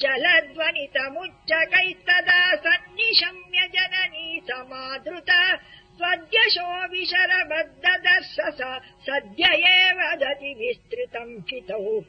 चलध्वनितमुच्चकैस्तदा सन्निशम्यजननी समादृता त्वद्यशो विशरबद्धदर्शस। सद्य एव दति विस्तृतम् चितौ